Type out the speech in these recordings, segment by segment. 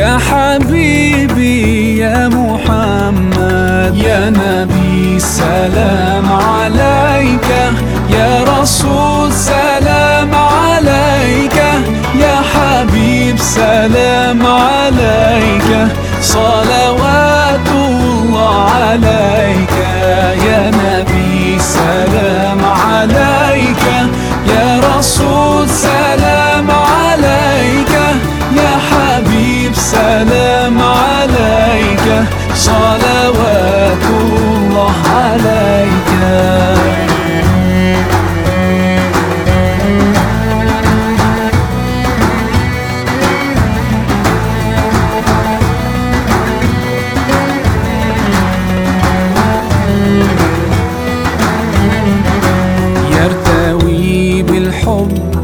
يا حبيبي يا محمد يا نبي سلام عليك يا رسول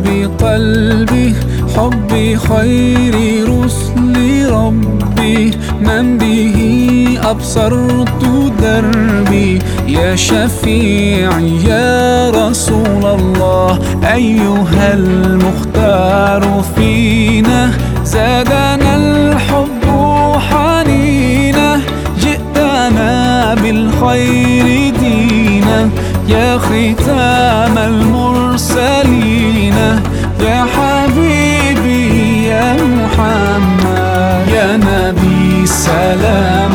بالحب قلبي حب خير رسل ربي. من به أبصرت دربي. يا شفيعي يا رسول الله أيها المختار فينا. زادنا الحب حنينا. جئتنا بالخير دينا. يا ختام سلام.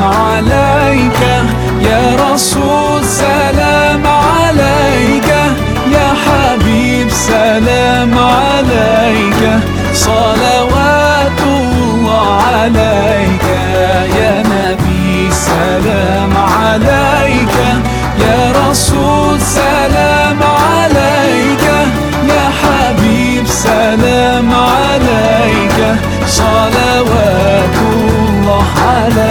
الله